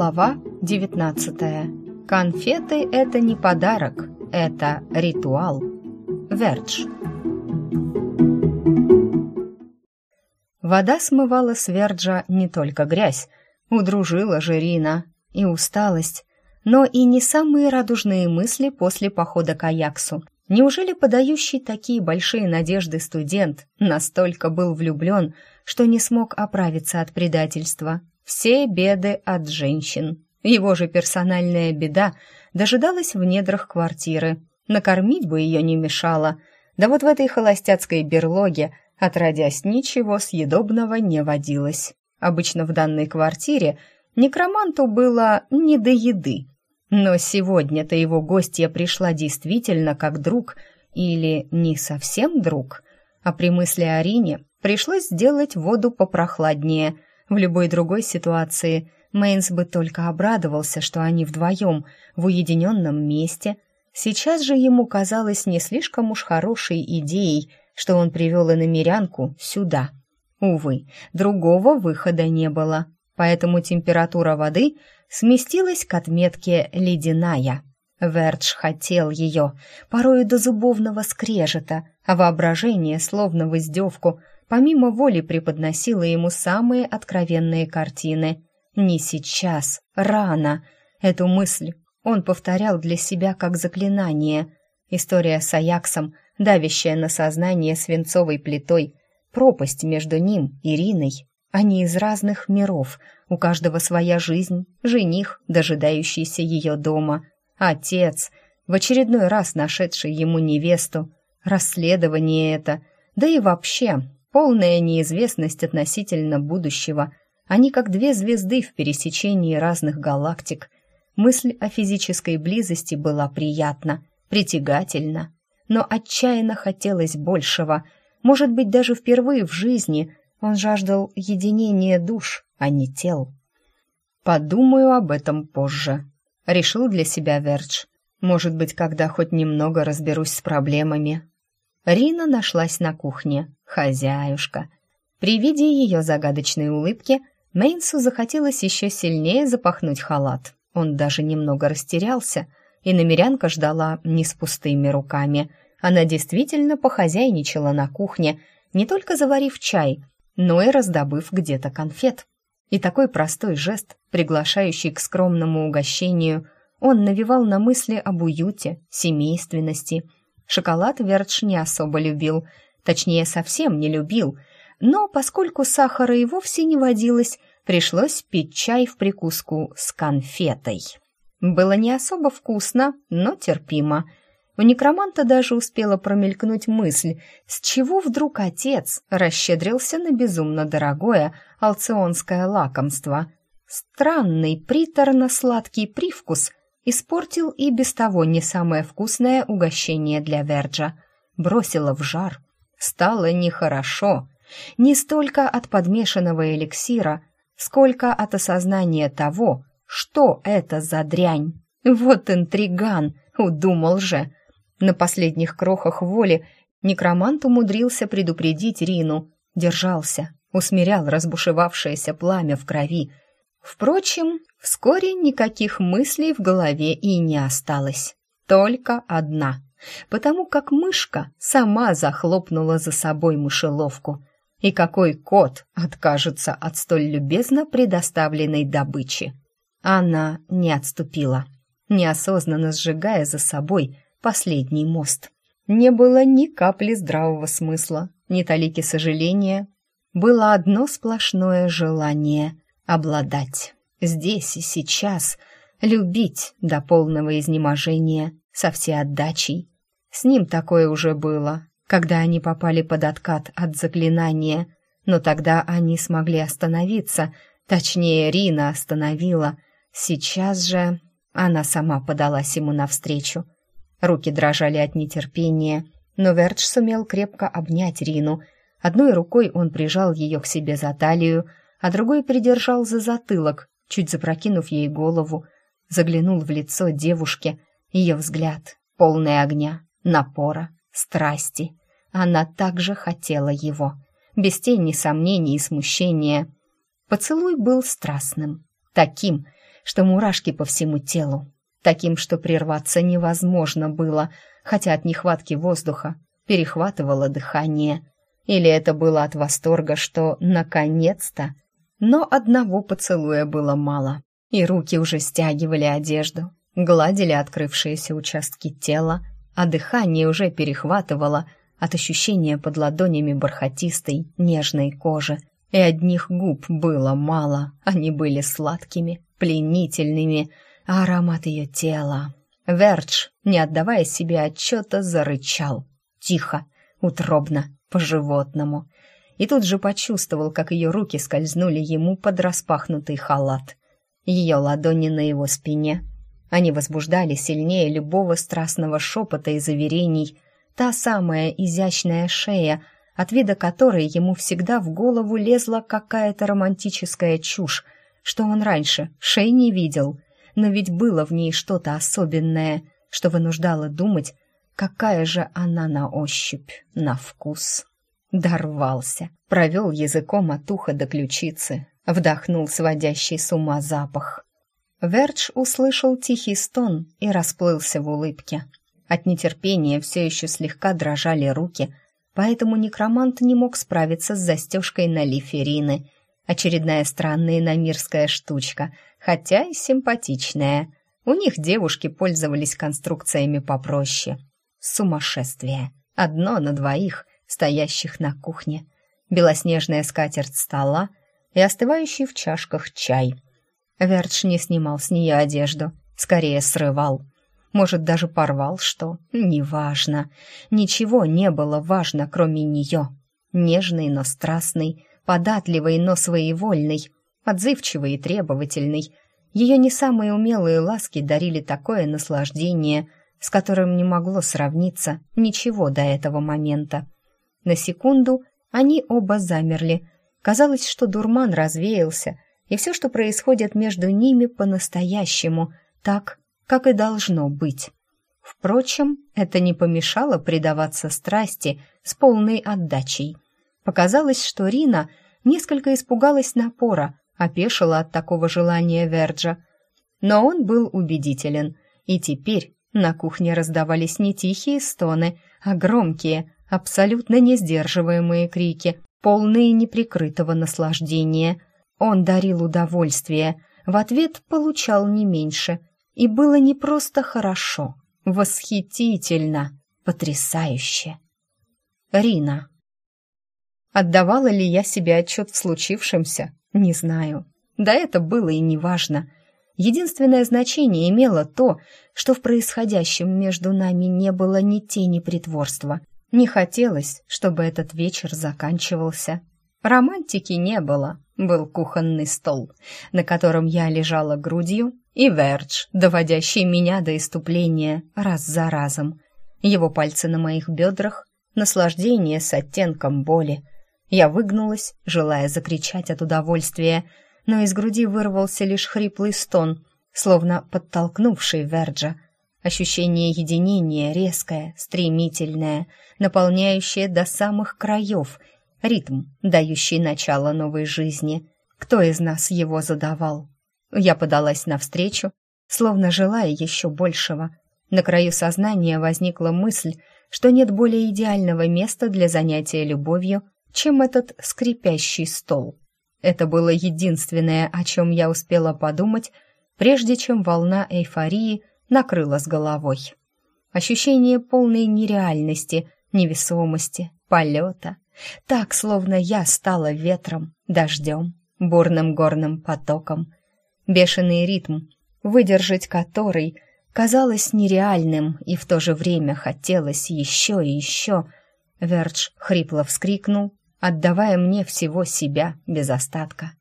Глава 19. Конфеты — это не подарок, это ритуал. Вердж. Вода смывала с Верджа не только грязь, удружила же Рина и усталость, но и не самые радужные мысли после похода к Аяксу. Неужели подающий такие большие надежды студент настолько был влюблен, что не смог оправиться от предательства? Все беды от женщин. Его же персональная беда дожидалась в недрах квартиры. Накормить бы ее не мешало. Да вот в этой холостяцкой берлоге, отродясь, ничего съедобного не водилось. Обычно в данной квартире некроманту было не до еды. Но сегодня-то его гостья пришла действительно как друг или не совсем друг. А при мысли о Рине пришлось сделать воду попрохладнее – в любой другой ситуации Мейнс бы только обрадовался, что они вдвоем в уединенном месте. Сейчас же ему казалось не слишком уж хорошей идеей, что он привел иномерянку сюда. Увы, другого выхода не было, поэтому температура воды сместилась к отметке «ледяная». Вердж хотел ее, порою до зубовного скрежета, а воображение, словно в издевку, помимо воли преподносила ему самые откровенные картины. «Не сейчас, рано!» Эту мысль он повторял для себя как заклинание. История с Аяксом, давящая на сознание свинцовой плитой, пропасть между ним и Риной. Они из разных миров, у каждого своя жизнь, жених, дожидающийся ее дома, отец, в очередной раз нашедший ему невесту, расследование это, да и вообще полная неизвестность относительно будущего. Они как две звезды в пересечении разных галактик. Мысль о физической близости была приятна, притягательна, но отчаянно хотелось большего. Может быть, даже впервые в жизни он жаждал единения душ, а не тел. «Подумаю об этом позже», — решил для себя Вердж. «Может быть, когда хоть немного разберусь с проблемами, Рина нашлась на кухне. Хозяюшка. При виде ее загадочной улыбки Мейнсу захотелось еще сильнее запахнуть халат. Он даже немного растерялся, и намерянка ждала не с пустыми руками. Она действительно похозяйничала на кухне, не только заварив чай, но и раздобыв где-то конфет. И такой простой жест, приглашающий к скромному угощению, он навевал на мысли об уюте, семейственности – Шоколад Вердж не особо любил, точнее, совсем не любил, но поскольку сахара и вовсе не водилось, пришлось пить чай в прикуску с конфетой. Было не особо вкусно, но терпимо. У некроманта даже успела промелькнуть мысль, с чего вдруг отец расщедрился на безумно дорогое алционское лакомство. Странный приторно-сладкий привкус испортил и без того не самое вкусное угощение для Верджа. Бросило в жар. Стало нехорошо. Не столько от подмешанного эликсира, сколько от осознания того, что это за дрянь. Вот интриган, удумал же. На последних крохах воли некромант умудрился предупредить Рину. Держался, усмирял разбушевавшееся пламя в крови. Впрочем, Вскоре никаких мыслей в голове и не осталось. Только одна. Потому как мышка сама захлопнула за собой мышеловку. И какой кот откажется от столь любезно предоставленной добычи? Она не отступила, неосознанно сжигая за собой последний мост. Не было ни капли здравого смысла, ни талики сожаления. Было одно сплошное желание — обладать здесь и сейчас, любить до полного изнеможения, со всей отдачей. С ним такое уже было, когда они попали под откат от заклинания, но тогда они смогли остановиться, точнее, Рина остановила. Сейчас же она сама подалась ему навстречу. Руки дрожали от нетерпения, но Вердж сумел крепко обнять Рину. Одной рукой он прижал ее к себе за талию, а другой придержал за затылок, чуть запрокинув ей голову, заглянул в лицо девушки, ее взгляд, полный огня, напора, страсти. Она также хотела его, без тени сомнений и смущения. Поцелуй был страстным, таким, что мурашки по всему телу, таким, что прерваться невозможно было, хотя от нехватки воздуха перехватывало дыхание. Или это было от восторга, что наконец-то? Но одного поцелуя было мало, и руки уже стягивали одежду, гладили открывшиеся участки тела, а дыхание уже перехватывало от ощущения под ладонями бархатистой, нежной кожи. И одних губ было мало, они были сладкими, пленительными, а аромат ее тела... Вердж, не отдавая себе отчета, зарычал. Тихо, утробно, по-животному. И тут же почувствовал, как ее руки скользнули ему под распахнутый халат. Ее ладони на его спине, они возбуждали сильнее любого страстного шепота и заверений. Та самая изящная шея, от вида которой ему всегда в голову лезла какая-то романтическая чушь, что он раньше шеи не видел, но ведь было в ней что-то особенное, что вынуждало думать, какая же она на ощупь, на вкус. Дорвался, провел языком от уха до ключицы, вдохнул сводящий с ума запах. Вердж услышал тихий стон и расплылся в улыбке. От нетерпения все еще слегка дрожали руки, поэтому некромант не мог справиться с застежкой на лифе Рины. Очередная странная намирская штучка, хотя и симпатичная. У них девушки пользовались конструкциями попроще. Сумасшествие. Одно на двоих, стоящих на кухне. Белоснежная скатерть стола и остывающий в чашках чай — Вертш не снимал с нее одежду, скорее срывал. Может, даже порвал что? Неважно. Ничего не было важно, кроме нее. Нежный, но страстный, податливый, но своевольный, отзывчивый и требовательный. Ее не самые умелые ласки дарили такое наслаждение, с которым не могло сравниться ничего до этого момента. На секунду они оба замерли. Казалось, что дурман развеялся — и все, что происходит между ними по-настоящему, так, как и должно быть. Впрочем, это не помешало предаваться страсти с полной отдачей. Показалось, что Рина несколько испугалась напора, опешила от такого желания Верджа. Но он был убедителен, и теперь на кухне раздавались не тихие стоны, а громкие, абсолютно несдерживаемые крики, полные неприкрытого наслаждения – он дарил удовольствие, в ответ получал не меньше. И было не просто хорошо, восхитительно, потрясающе. Рина. Отдавала ли я себе отчет в случившемся? Не знаю. Да это было и не важно. Единственное значение имело то, что в происходящем между нами не было ни тени притворства. Не хотелось, чтобы этот вечер заканчивался. Романтики не было, был кухонный стол, на котором я лежала грудью, и Вердж, доводящий меня до иступления раз за разом. Его пальцы на моих бедрах, наслаждение с оттенком боли. Я выгнулась, желая закричать от удовольствия, но из груди вырвался лишь хриплый стон, словно подтолкнувший Верджа. Ощущение единения резкое, стремительное, наполняющее до самых краев — ритм, дающий начало новой жизни. Кто из нас его задавал? Я подалась навстречу, словно желая еще большего. На краю сознания возникла мысль, что нет более идеального места для занятия любовью, чем этот скрипящий стол. Это было единственное, о чем я успела подумать, прежде чем волна эйфории накрыла с головой. Ощущение полной нереальности, невесомости, полета, так, словно я стала ветром, дождем, бурным горным потоком. Бешеный ритм, выдержать который казалось нереальным и в то же время хотелось еще и еще. Вердж хрипло вскрикнул, отдавая мне всего себя без остатка.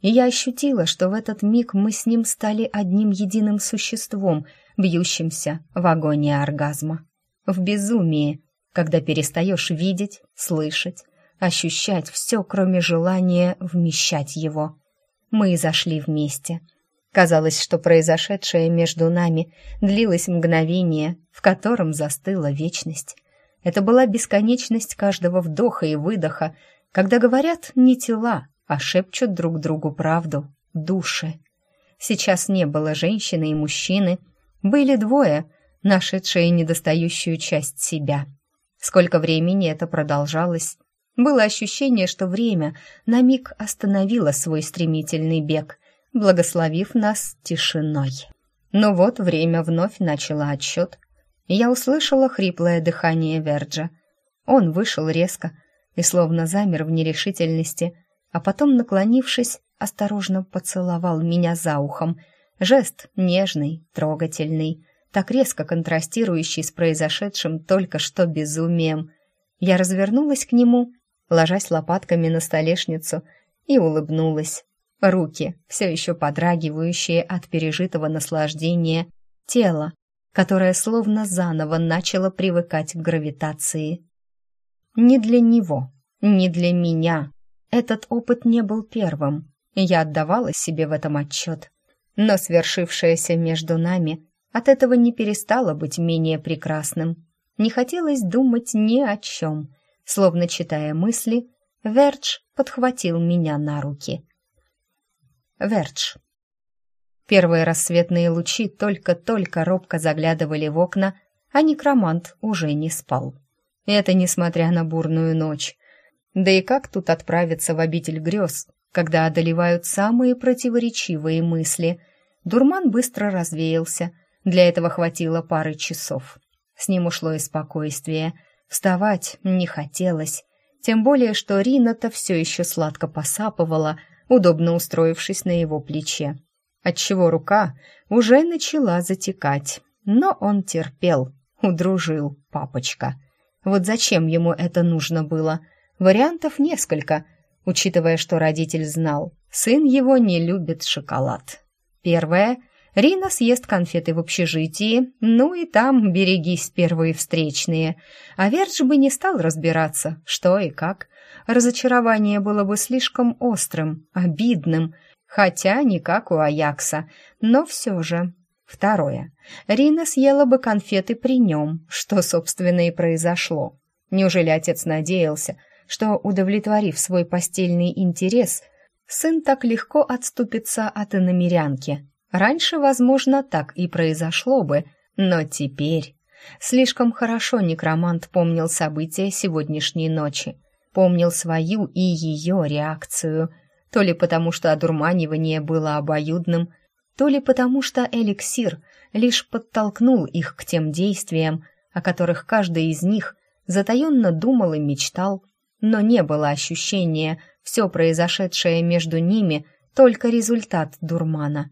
И я ощутила, что в этот миг мы с ним стали одним единым существом, бьющимся в агонии оргазма. В безумии, когда перестаешь видеть, слышать, ощущать все, кроме желания вмещать его. Мы зашли вместе. Казалось, что произошедшее между нами длилось мгновение, в котором застыла вечность. Это была бесконечность каждого вдоха и выдоха, когда говорят не тела, а шепчут друг другу правду, души. сейчас не было женщины и мужчины. Были двое, нашедшие недостающую часть себя. Сколько времени это продолжалось? Было ощущение, что время на миг остановило свой стремительный бег, благословив нас тишиной. Но вот время вновь начало отсчет. Я услышала хриплое дыхание Верджа. Он вышел резко и словно замер в нерешительности, а потом, наклонившись, осторожно поцеловал меня за ухом. Жест нежный, трогательный, так резко контрастирующий с произошедшим только что безумием. Я развернулась к нему, ложась лопатками на столешницу, и улыбнулась. Руки, все еще подрагивающие от пережитого наслаждения, тело, которое словно заново начало привыкать к гравитации. Не для него, не для меня. Этот опыт не был первым. Я отдавала себе в этом отчет. Но свершившееся между нами от этого не перестало быть менее прекрасным. Не хотелось думать ни о чем. Словно читая мысли, Вердж подхватил меня на руки. Вердж. Первые рассветные лучи только-только робко заглядывали в окна, а некромант уже не спал. Это несмотря на бурную ночь. Да и как тут отправиться в обитель грез, когда одолевают самые противоречивые мысли? Дурман быстро развеялся, для этого хватило пары часов. С ним ушло и спокойствие. Вставать не хотелось, тем более, что Рина-то все еще сладко посапывала, удобно устроившись на его плече, отчего рука уже начала затекать. Но он терпел, удружил папочка. Вот зачем ему это нужно было? Вариантов несколько, учитывая, что родитель знал, сын его не любит шоколад. Первое — Рина съест конфеты в общежитии, ну и там берегись первые встречные. А Вердж бы не стал разбираться, что и как, разочарование было бы слишком острым, обидным, хотя не как у Аякса, но все же. Второе. Рина съела бы конфеты при нем, что, собственно, и произошло. Неужели отец надеялся, что, удовлетворив свой постельный интерес, сын так легко отступится от иномерянки? Раньше, возможно, так и произошло бы, но теперь... Слишком хорошо некромант помнил события сегодняшней ночи помнил свою и ее реакцию, то ли потому, что одурманивание было обоюдным, то ли потому, что эликсир лишь подтолкнул их к тем действиям, о которых каждый из них затаенно думал и мечтал, но не было ощущения, все произошедшее между ними только результат дурмана.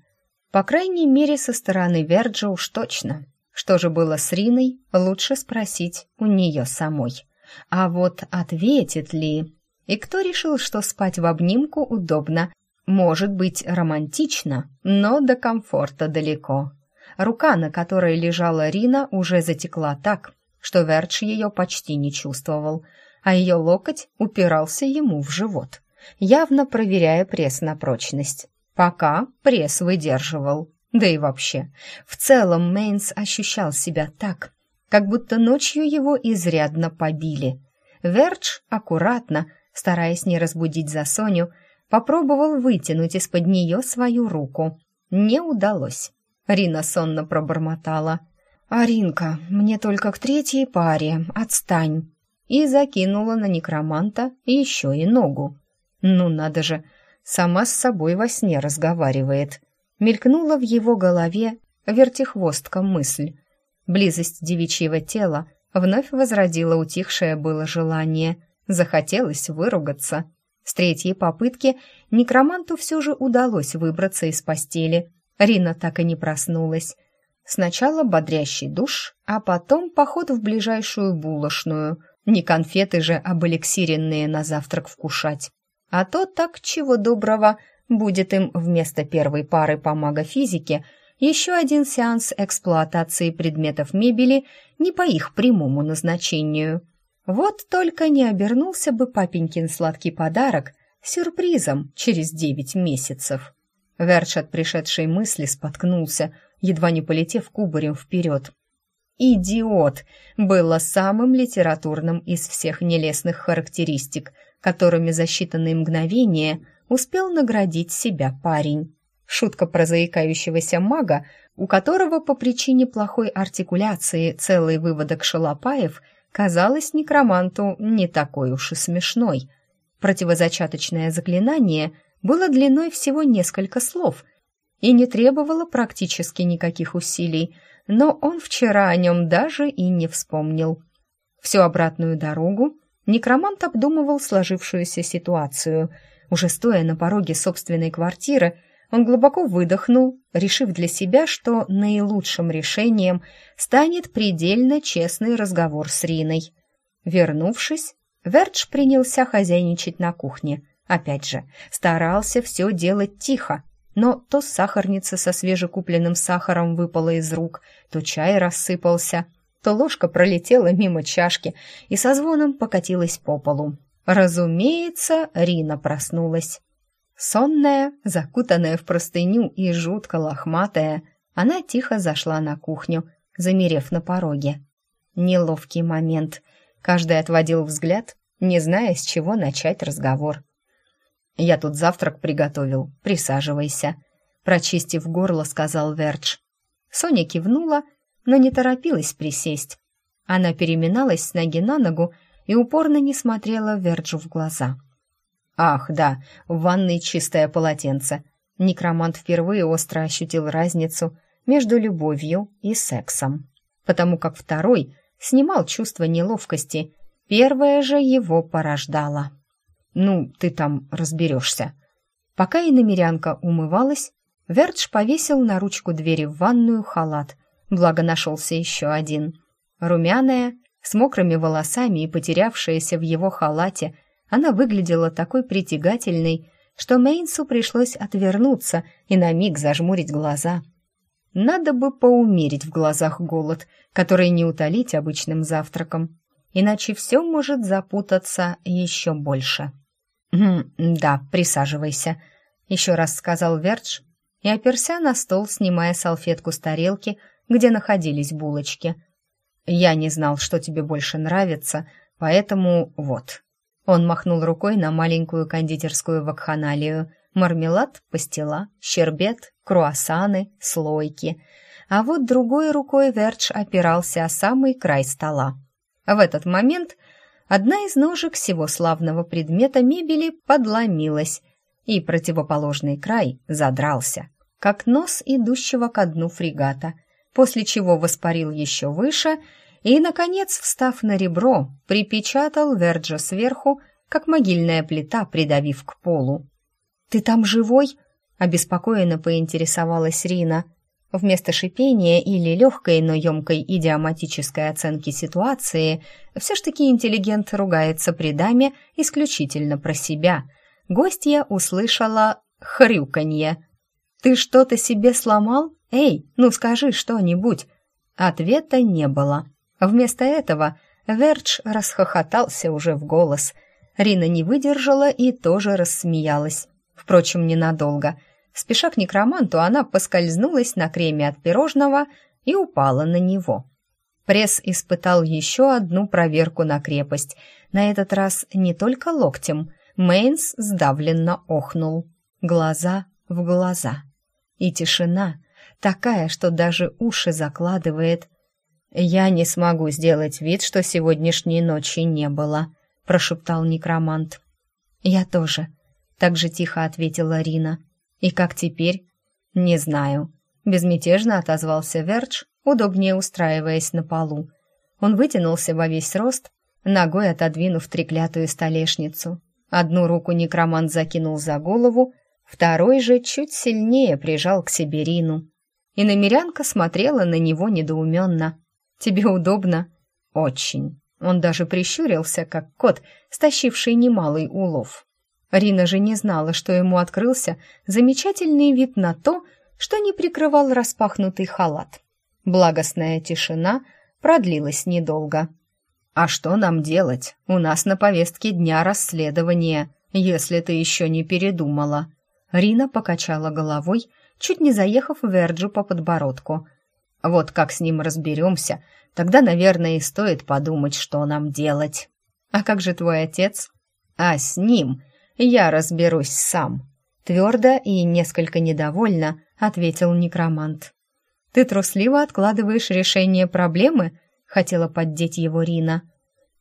По крайней мере, со стороны Верджа уж точно. Что же было с Риной, лучше спросить у нее самой. А вот ответит ли? И кто решил, что спать в обнимку удобно? Может быть, романтично, но до комфорта далеко. Рука, на которой лежала Рина, уже затекла так, что Вердж ее почти не чувствовал, а ее локоть упирался ему в живот, явно проверяя пресс на прочность. Пока пресс выдерживал. Да и вообще, в целом Мейнс ощущал себя так, как будто ночью его изрядно побили. Вердж аккуратно, стараясь не разбудить за Соню, попробовал вытянуть из-под нее свою руку. Не удалось. Рина сонно пробормотала. «Аринка, мне только к третьей паре, отстань!» И закинула на некроманта еще и ногу. «Ну надо же, сама с собой во сне разговаривает!» Мелькнула в его голове вертихвостка мысль. Близость девичьего тела вновь возродила утихшее было желание. Захотелось выругаться. С третьей попытки некроманту все же удалось выбраться из постели. Рина так и не проснулась. Сначала бодрящий душ, а потом поход в ближайшую булочную. Не конфеты же обэликсиренные на завтрак вкушать. А то так, чего доброго, будет им вместо первой пары по магофизике – еще один сеанс эксплуатации предметов мебели не по их прямому назначению. Вот только не обернулся бы папенькин сладкий подарок сюрпризом через девять месяцев. Верч от пришедшей мысли споткнулся, едва не полетев кубарем вперед. «Идиот» было самым литературным из всех нелестных характеристик, которыми за считанные мгновения успел наградить себя парень. Шутка про заикающегося мага, у которого по причине плохой артикуляции целый выводок шалопаев казалась некроманту не такой уж и смешной. Противозачаточное заклинание было длиной всего несколько слов и не требовало практически никаких усилий, но он вчера о нем даже и не вспомнил. Всю обратную дорогу некромант обдумывал сложившуюся ситуацию. Уже стоя на пороге собственной квартиры, он глубоко выдохнул, решив для себя, что наилучшим решением станет предельно честный разговор с Риной. Вернувшись, Вердж принялся хозяйничать на кухне. Опять же, старался все делать тихо, но то сахарница со свежекупленным сахаром выпала из рук, то чай рассыпался, то ложка пролетела мимо чашки и со звоном покатилась по полу. Разумеется, Рина проснулась. Сонная, закутанная в простыню и жутко лохматая, она тихо зашла на кухню, замерев на пороге. Неловкий момент. Каждый отводил взгляд, не зная, с чего начать разговор. «Я тут завтрак приготовил, присаживайся», — прочистив горло, сказал Вердж. Соня кивнула, но не торопилась присесть. Она переминалась с ноги на ногу и упорно не смотрела Верджу в глаза. Ах, да, в ванной чистое полотенце. Некромант впервые остро ощутил разницу между любовью и сексом, потому как второй снимал чувство неловкости, первое же его порождало. «Ну, ты там разберешься». Пока иномерянка умывалась, Вердж повесил на ручку двери в ванную халат, благо нашелся еще один. Румяная, с мокрыми волосами и потерявшаяся в его халате – она выглядела такой притягательной, что Мейнсу пришлось отвернуться и на миг зажмурить глаза. Надо бы поумерить в глазах голод, который не утолить обычным завтраком, иначе все может запутаться еще больше. «Да, присаживайся», — еще раз сказал Вердж и оперся на стол, снимая салфетку с тарелки, где находились булочки. «Я не знал, что тебе больше нравится, поэтому вот». Он махнул рукой на маленькую кондитерскую вакханалию. Мармелад, пастила, щербет, круассаны, слойки. А вот другой рукой Вердж опирался о самый край стола. В этот момент одна из ножек всего славного предмета мебели подломилась, и противоположный край задрался, как нос идущего ко дну фрегата, после чего воспарил еще выше — и, наконец, встав на ребро, припечатал Верджа сверху, как могильная плита, придавив к полу. «Ты там живой?» — обеспокоенно поинтересовалась Рина. Вместо шипения или легкой, но емкой идиоматической оценки ситуации, все ж таки интеллигент ругается при даме исключительно про себя. Гостья услышала хрюканье. «Ты что-то себе сломал? Эй, ну скажи что-нибудь!» Ответа не было. Вместо этого Вердж расхохотался уже в голос. Рина не выдержала и тоже рассмеялась. Впрочем, ненадолго. Спеша к некроманту, она поскользнулась на креме от пирожного и упала на него. Пресс испытал еще одну проверку на крепость. На этот раз не только локтем. Мейнс сдавленно охнул. Глаза в глаза. И тишина, такая, что даже уши закладывает, «Я не смогу сделать вид, что сегодняшней ночи не было», — прошептал некромант. «Я тоже», — так же тихо ответила Рина. «И как теперь?» «Не знаю», — безмятежно отозвался Вердж, удобнее устраиваясь на полу. Он вытянулся во весь рост, ногой отодвинув треклятую столешницу. Одну руку некромант закинул за голову, второй же чуть сильнее прижал к себе Рину. И намерянка смотрела на него недоуменно. Тебе удобно?» «Очень». Он даже прищурился, как кот, стащивший немалый улов. Рина же не знала, что ему открылся замечательный вид на то, что не прикрывал распахнутый халат. Благостная тишина продлилась недолго. «А что нам делать? У нас на повестке дня расследование, если ты еще не передумала». Рина покачала головой, чуть не заехав Верджу по подбородку. Вот как с ним разберемся, тогда, наверное, и стоит подумать, что нам делать. А как же твой отец? А с ним я разберусь сам. Твердо и несколько недовольно ответил некромант. «Ты трусливо откладываешь решение проблемы?» — хотела поддеть его Рина.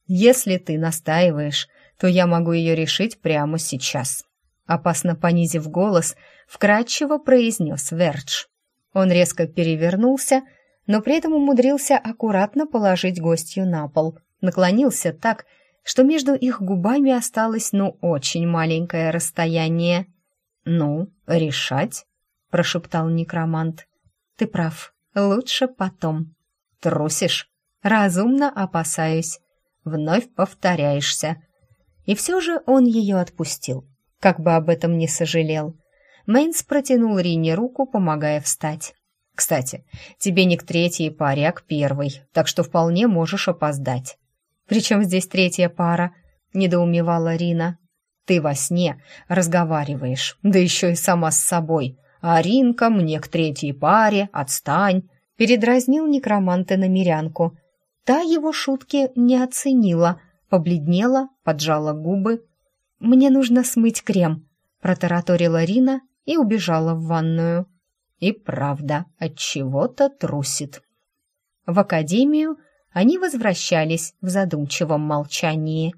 «Если ты настаиваешь, то я могу ее решить прямо сейчас», — опасно понизив голос, вкратчиво произнес Вердж. Он резко перевернулся, но при этом умудрился аккуратно положить гостью на пол, наклонился так, что между их губами осталось, ну, очень маленькое расстояние. «Ну, решать?» — прошептал некромант. «Ты прав, лучше потом». «Трусишь?» «Разумно опасаюсь. Вновь повторяешься». И все же он ее отпустил, как бы об этом не сожалел. Мейнс протянул Рине руку, помогая встать. «Кстати, тебе не к третьей паре, а к первой, так что вполне можешь опоздать». «Причем здесь третья пара?» — недоумевала Рина. «Ты во сне разговариваешь, да еще и сама с собой. А Ринка мне к третьей паре, отстань!» — передразнил некроманта на мирянку. Та его шутки не оценила, побледнела, поджала губы. «Мне нужно смыть крем», — протараторила Рина и убежала в ванную. И правда, от чего-то трусит. В академию они возвращались в задумчивом молчании.